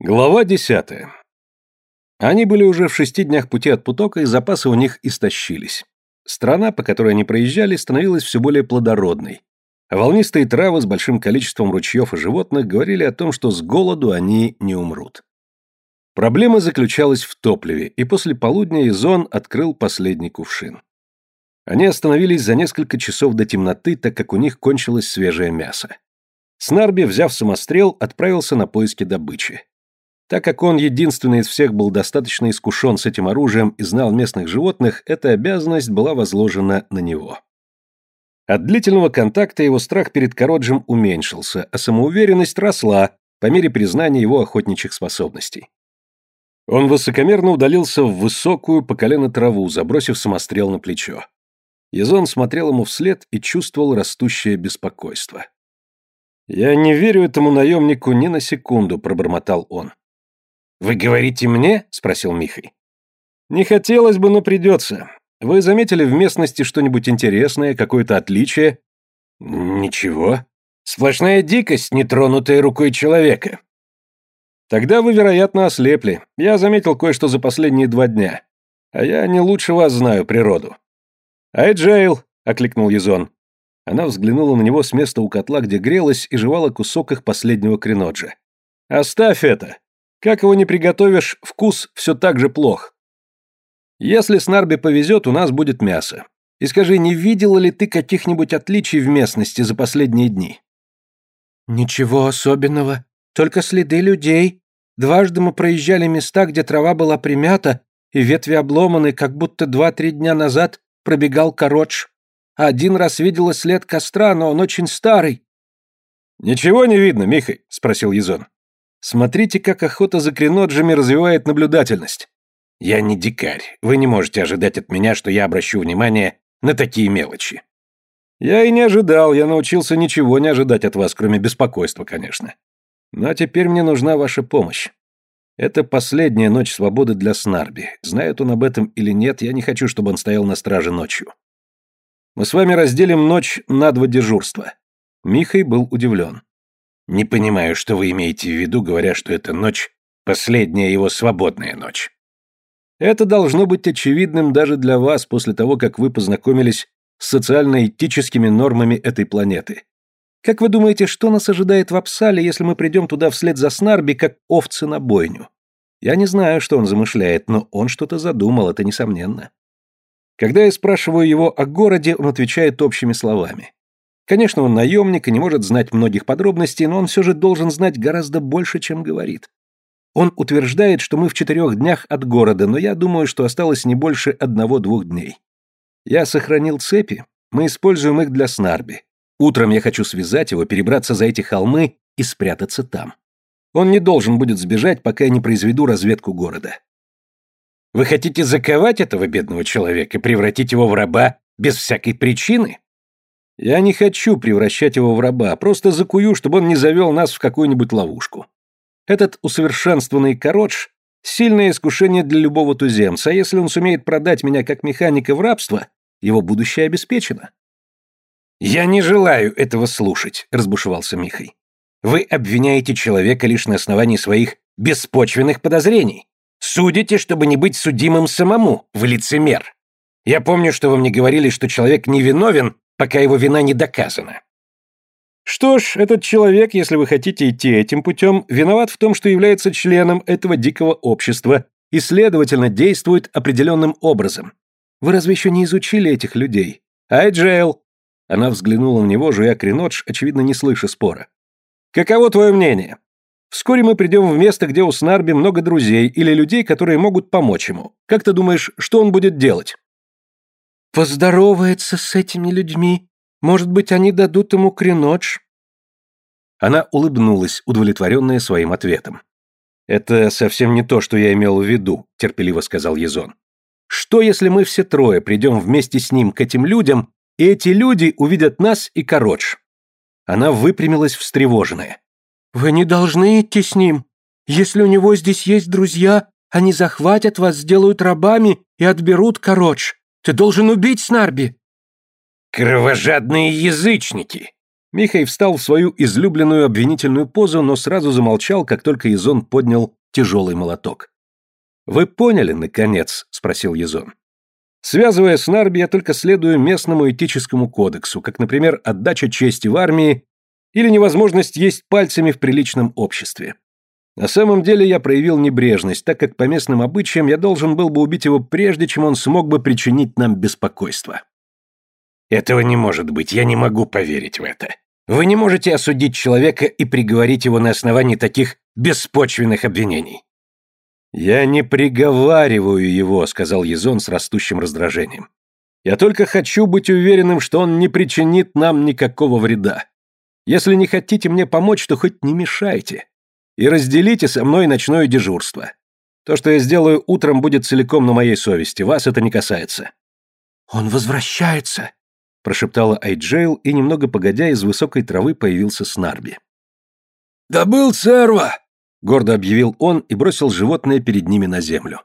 Глава десятая. Они были уже в шести днях пути от Путока, и запасы у них истощились. Страна, по которой они проезжали, становилась все более плодородной. Волнистые травы с большим количеством ручьев и животных говорили о том, что с голоду они не умрут. Проблема заключалась в топливе, и после полудня Изон открыл последний кувшин. Они остановились за несколько часов до темноты, так как у них кончилось свежее мясо. Снарби, взяв самострел, отправился на поиски добычи. Так как он единственный из всех был достаточно искушен с этим оружием и знал местных животных, эта обязанность была возложена на него. От длительного контакта его страх перед Короджем уменьшился, а самоуверенность росла по мере признания его охотничьих способностей. Он высокомерно удалился в высокую по колено траву, забросив самострел на плечо. Язон смотрел ему вслед и чувствовал растущее беспокойство. «Я не верю этому наемнику ни на секунду», — пробормотал он. «Вы говорите мне?» — спросил Михай. «Не хотелось бы, но придется. Вы заметили в местности что-нибудь интересное, какое-то отличие?» «Ничего. Сплошная дикость, нетронутая рукой человека». «Тогда вы, вероятно, ослепли. Я заметил кое-что за последние два дня. А я не лучше вас знаю природу». «Айджейл!» — окликнул Язон. Она взглянула на него с места у котла, где грелась, и жевала кусок их последнего креноджа. «Оставь это! Как его не приготовишь, вкус все так же плох. Если с Нарби повезет, у нас будет мясо. И скажи, не видела ли ты каких-нибудь отличий в местности за последние дни? Ничего особенного, только следы людей. Дважды мы проезжали места, где трава была примята, и ветви обломаны, как будто два-три дня назад пробегал коротш. Один раз видела след костра, но он очень старый. «Ничего не видно, Михай?» — спросил Язон. Смотрите, как охота за креноджами развивает наблюдательность. Я не дикарь. Вы не можете ожидать от меня, что я обращу внимание на такие мелочи. Я и не ожидал, я научился ничего не ожидать от вас, кроме беспокойства, конечно. Но теперь мне нужна ваша помощь. Это последняя ночь свободы для Снарби. Знает он об этом или нет, я не хочу, чтобы он стоял на страже ночью. Мы с вами разделим ночь на два дежурства. Михай был удивлен. Не понимаю, что вы имеете в виду, говоря, что эта ночь — последняя его свободная ночь. Это должно быть очевидным даже для вас после того, как вы познакомились с социально-этическими нормами этой планеты. Как вы думаете, что нас ожидает в Апсале, если мы придем туда вслед за Снарби, как овцы на бойню? Я не знаю, что он замышляет, но он что-то задумал, это несомненно. Когда я спрашиваю его о городе, он отвечает общими словами. Конечно, он наемник и не может знать многих подробностей, но он все же должен знать гораздо больше, чем говорит. Он утверждает, что мы в четырех днях от города, но я думаю, что осталось не больше одного-двух дней. Я сохранил цепи, мы используем их для снарби. Утром я хочу связать его, перебраться за эти холмы и спрятаться там. Он не должен будет сбежать, пока я не произведу разведку города. Вы хотите заковать этого бедного человека, превратить его в раба без всякой причины? Я не хочу превращать его в раба, просто закую, чтобы он не завел нас в какую-нибудь ловушку. Этот усовершенствованный коротш – сильное искушение для любого туземца, а если он сумеет продать меня как механика в рабство, его будущее обеспечено. «Я не желаю этого слушать», – разбушевался Михай. «Вы обвиняете человека лишь на основании своих беспочвенных подозрений. Судите, чтобы не быть судимым самому, в лицемер. Я помню, что вы мне говорили, что человек невиновен, пока его вина не доказана. Что ж, этот человек, если вы хотите идти этим путем, виноват в том, что является членом этого дикого общества и, следовательно, действует определенным образом. Вы разве еще не изучили этих людей? Ай, Джейл!» Она взглянула на него, жуя кренодж, очевидно, не слыша спора. «Каково твое мнение? Вскоре мы придем в место, где у Снарби много друзей или людей, которые могут помочь ему. Как ты думаешь, что он будет делать?» Поздоровается с этими людьми. Может быть, они дадут ему кренодж?» Она улыбнулась, удовлетворенная своим ответом. «Это совсем не то, что я имел в виду», — терпеливо сказал Езон. «Что, если мы все трое придем вместе с ним к этим людям, и эти люди увидят нас и Кородж?» Она выпрямилась встревоженная. «Вы не должны идти с ним. Если у него здесь есть друзья, они захватят вас, сделают рабами и отберут Кородж. Ты должен убить Снарби!» «Кровожадные язычники! Михай встал в свою излюбленную обвинительную позу, но сразу замолчал, как только Езон поднял тяжелый молоток. «Вы поняли, наконец?» – спросил Езон. Связывая с Нарби, я только следую местному этическому кодексу, как, например, отдача чести в армии или невозможность есть пальцами в приличном обществе. На самом деле я проявил небрежность, так как по местным обычаям я должен был бы убить его прежде, чем он смог бы причинить нам беспокойство. Этого не может быть, я не могу поверить в это. Вы не можете осудить человека и приговорить его на основании таких беспочвенных обвинений. «Я не приговариваю его», — сказал Езон с растущим раздражением. «Я только хочу быть уверенным, что он не причинит нам никакого вреда. Если не хотите мне помочь, то хоть не мешайте. И разделите со мной ночное дежурство. То, что я сделаю утром, будет целиком на моей совести. Вас это не касается». «Он возвращается», — прошептала Айджейл, и немного погодя из высокой травы появился Снарби. «Добыл церва!» гордо объявил он и бросил животное перед ними на землю.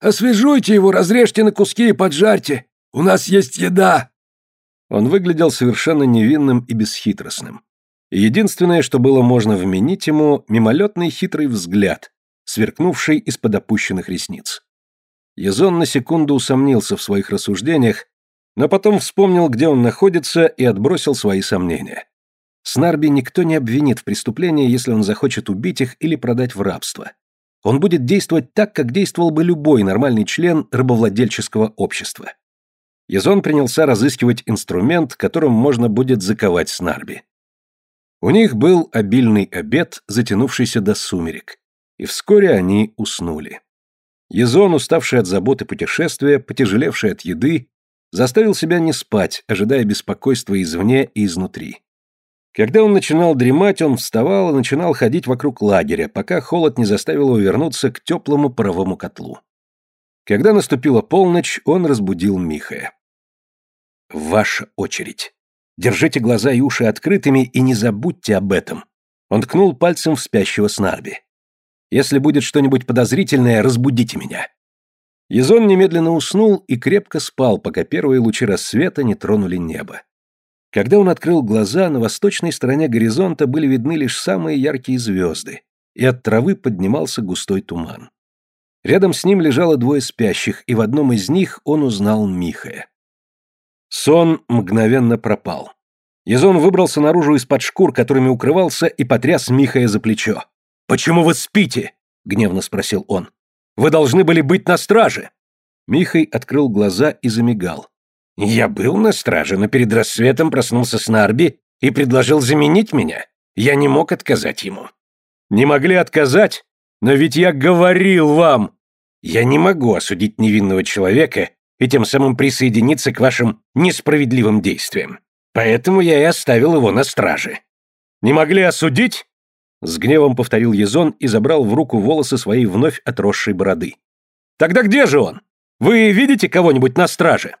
«Освежуйте его, разрежьте на куски и поджарьте! У нас есть еда!» Он выглядел совершенно невинным и бесхитростным. Единственное, что было можно вменить ему, мимолетный хитрый взгляд, сверкнувший из-под опущенных ресниц. Язон на секунду усомнился в своих рассуждениях, но потом вспомнил, где он находится, и отбросил свои сомнения. Снарби никто не обвинит в преступлении, если он захочет убить их или продать в рабство. Он будет действовать так, как действовал бы любой нормальный член рабовладельческого общества. Язон принялся разыскивать инструмент, которым можно будет заковать Снарби. У них был обильный обед, затянувшийся до сумерек, и вскоре они уснули. Язон, уставший от заботы путешествия, потяжелевший от еды, заставил себя не спать, ожидая беспокойства извне и изнутри. Когда он начинал дремать, он вставал и начинал ходить вокруг лагеря, пока холод не заставил его вернуться к теплому паровому котлу. Когда наступила полночь, он разбудил Михая. «Ваша очередь. Держите глаза и уши открытыми и не забудьте об этом». Он ткнул пальцем в спящего Снарби. «Если будет что-нибудь подозрительное, разбудите меня». Язон немедленно уснул и крепко спал, пока первые лучи рассвета не тронули небо. Когда он открыл глаза, на восточной стороне горизонта были видны лишь самые яркие звезды, и от травы поднимался густой туман. Рядом с ним лежало двое спящих, и в одном из них он узнал Михая. Сон мгновенно пропал. Язон выбрался наружу из-под шкур, которыми укрывался, и потряс Михая за плечо. «Почему вы спите?» — гневно спросил он. «Вы должны были быть на страже!» Михай открыл глаза и замигал. Я был на страже, но перед рассветом проснулся с Нарби и предложил заменить меня. Я не мог отказать ему. Не могли отказать? Но ведь я говорил вам. Я не могу осудить невинного человека и тем самым присоединиться к вашим несправедливым действиям. Поэтому я и оставил его на страже. Не могли осудить? С гневом повторил Езон и забрал в руку волосы своей вновь отросшей бороды. Тогда где же он? Вы видите кого-нибудь на страже?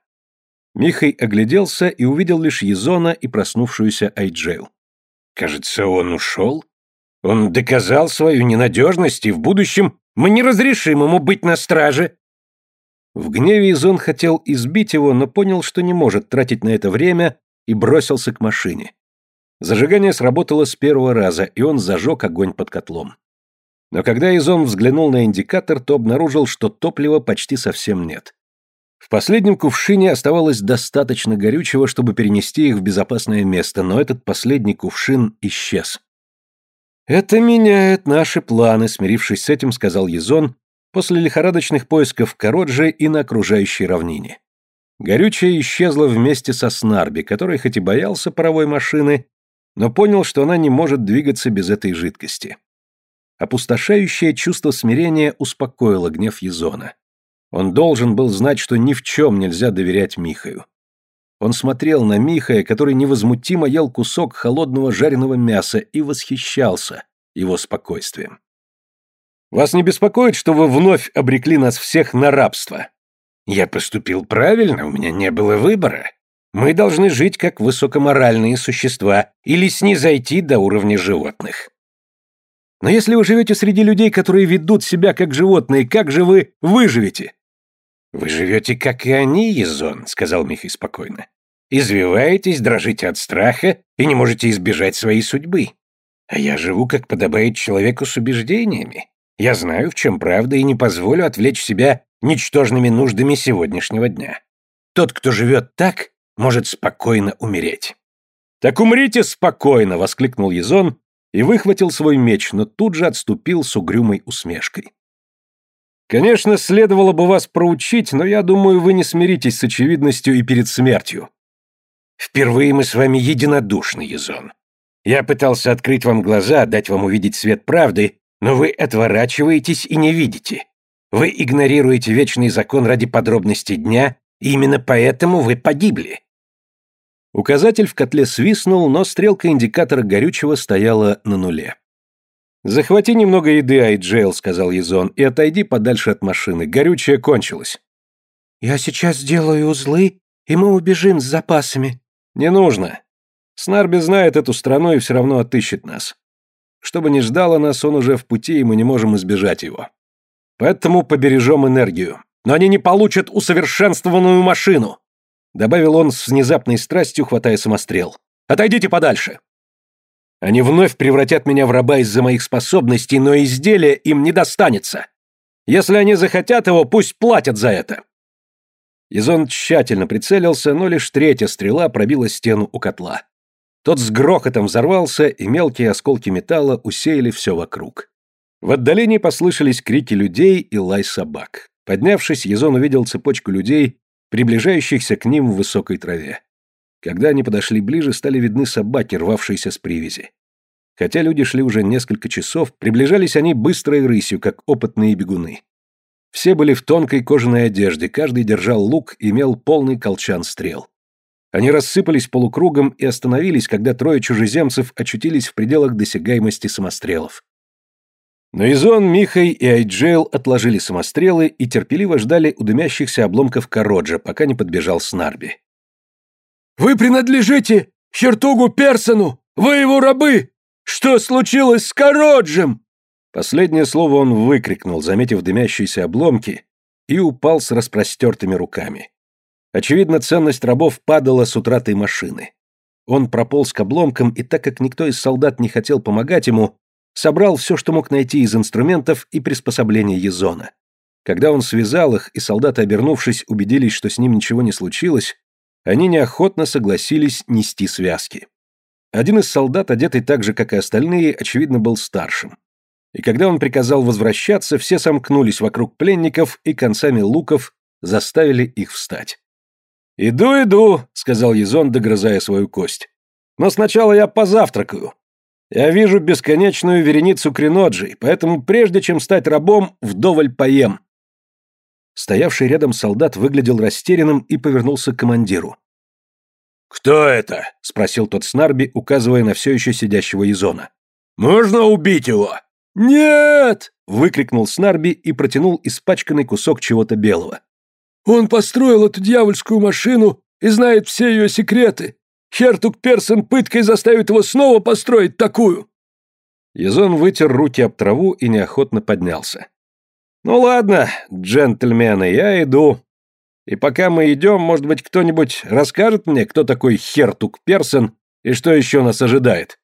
Михай огляделся и увидел лишь Езона и проснувшуюся Айджейл. «Кажется, он ушел. Он доказал свою ненадежность, и в будущем мы не разрешим ему быть на страже». В гневе Езон хотел избить его, но понял, что не может тратить на это время, и бросился к машине. Зажигание сработало с первого раза, и он зажег огонь под котлом. Но когда Изон взглянул на индикатор, то обнаружил, что топлива почти совсем нет. В последнем кувшине оставалось достаточно горючего, чтобы перенести их в безопасное место, но этот последний кувшин исчез. «Это меняет наши планы», — смирившись с этим, сказал Езон после лихорадочных поисков в Кородже и на окружающей равнине. Горючее исчезло вместе со Снарби, который хоть и боялся паровой машины, но понял, что она не может двигаться без этой жидкости. Опустошающее чувство смирения успокоило гнев Езона. Он должен был знать, что ни в чем нельзя доверять Михаю. Он смотрел на Михая, который невозмутимо ел кусок холодного жареного мяса и восхищался его спокойствием. «Вас не беспокоит, что вы вновь обрекли нас всех на рабство?» «Я поступил правильно, у меня не было выбора. Мы должны жить как высокоморальные существа или снизойти до уровня животных». «Но если вы живете среди людей, которые ведут себя как животные, как же вы выживете?» «Вы живете, как и они, Езон», — сказал Михай спокойно. Извиваетесь, дрожите от страха и не можете избежать своей судьбы. А я живу, как подобает человеку с убеждениями. Я знаю, в чем правда, и не позволю отвлечь себя ничтожными нуждами сегодняшнего дня. Тот, кто живет так, может спокойно умереть. «Так умрите спокойно!» — воскликнул Езон и выхватил свой меч, но тут же отступил с угрюмой усмешкой. «Конечно, следовало бы вас проучить, но я думаю, вы не смиритесь с очевидностью и перед смертью». «Впервые мы с вами единодушны, Езон. Я пытался открыть вам глаза, дать вам увидеть свет правды, но вы отворачиваетесь и не видите. Вы игнорируете вечный закон ради подробностей дня, и именно поэтому вы погибли. Указатель в котле свистнул, но стрелка индикатора горючего стояла на нуле. «Захвати немного еды, Айджейл», — сказал Езон, — «и отойди подальше от машины. Горючее кончилось». «Я сейчас сделаю узлы, и мы убежим с запасами». «Не нужно. Снарби знает эту страну и все равно отыщет нас. Что бы ни ждало нас, он уже в пути, и мы не можем избежать его. Поэтому побережем энергию. Но они не получат усовершенствованную машину добавил он с внезапной страстью, хватая самострел. Отойдите подальше. Они вновь превратят меня в раба из-за моих способностей, но изделие им не достанется. Если они захотят его, пусть платят за это. Изон тщательно прицелился, но лишь третья стрела пробила стену у котла. Тот с грохотом взорвался, и мелкие осколки металла усеяли все вокруг. В отдалении послышались крики людей и лай собак. Поднявшись, Езон увидел цепочку людей, приближающихся к ним в высокой траве. Когда они подошли ближе, стали видны собаки, рвавшиеся с привязи. Хотя люди шли уже несколько часов, приближались они быстрой рысью, как опытные бегуны. Все были в тонкой кожаной одежде, каждый держал лук и имел полный колчан стрел. Они рассыпались полукругом и остановились, когда трое чужеземцев очутились в пределах досягаемости самострелов. Но Изон, Михай и Айджейл отложили самострелы и терпеливо ждали у дымящихся обломков Короджа, пока не подбежал Снарби. «Вы принадлежите Хертугу Персону! Вы его рабы! Что случилось с Короджем?» Последнее слово он выкрикнул, заметив дымящиеся обломки, и упал с распростертыми руками. Очевидно, ценность рабов падала с утратой машины. Он прополз к обломкам, и так как никто из солдат не хотел помогать ему, собрал все, что мог найти из инструментов и приспособлений Езона. Когда он связал их, и солдаты, обернувшись, убедились, что с ним ничего не случилось, они неохотно согласились нести связки. Один из солдат, одетый так же, как и остальные, очевидно, был старшим. И когда он приказал возвращаться, все сомкнулись вокруг пленников и концами луков заставили их встать. «Иду, иду», — сказал Езон, догрызая свою кость. «Но сначала я позавтракаю. Я вижу бесконечную вереницу креноджей, поэтому прежде чем стать рабом, вдоволь поем. Стоявший рядом солдат выглядел растерянным и повернулся к командиру. «Кто это?» — спросил тот Снарби, указывая на все еще сидящего Изона. «Можно убить его?» «Нет!» — выкрикнул Снарби и протянул испачканный кусок чего-то белого. «Он построил эту дьявольскую машину и знает все ее секреты. Хертук Персон пыткой заставит его снова построить такую!» Язон вытер руки об траву и неохотно поднялся. «Ну ладно, джентльмены, я иду. И пока мы идем, может быть, кто-нибудь расскажет мне, кто такой Хертук Персон и что еще нас ожидает?»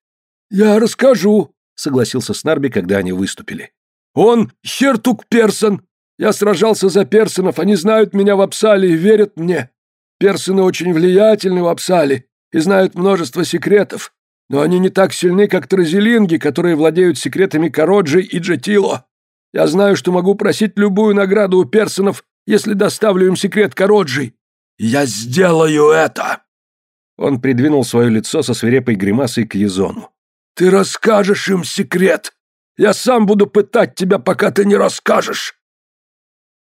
«Я расскажу», — согласился Снарби, когда они выступили. «Он Хертук Персон. Я сражался за персонов, они знают меня в Апсале и верят мне. Персоны очень влиятельны в Апсале, и знают множество секретов, но они не так сильны, как тразелинги, которые владеют секретами Короджи и Джетило. Я знаю, что могу просить любую награду у персонов, если доставлю им секрет Короджи. Я сделаю это!» Он придвинул свое лицо со свирепой гримасой к Езону. «Ты расскажешь им секрет! Я сам буду пытать тебя, пока ты не расскажешь!»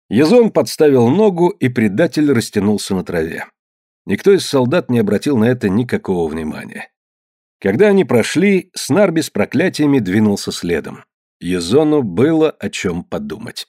Езон подставил ногу, и предатель растянулся на траве. Никто из солдат не обратил на это никакого внимания. Когда они прошли, Снарби с проклятиями двинулся следом. Езону было о чем подумать.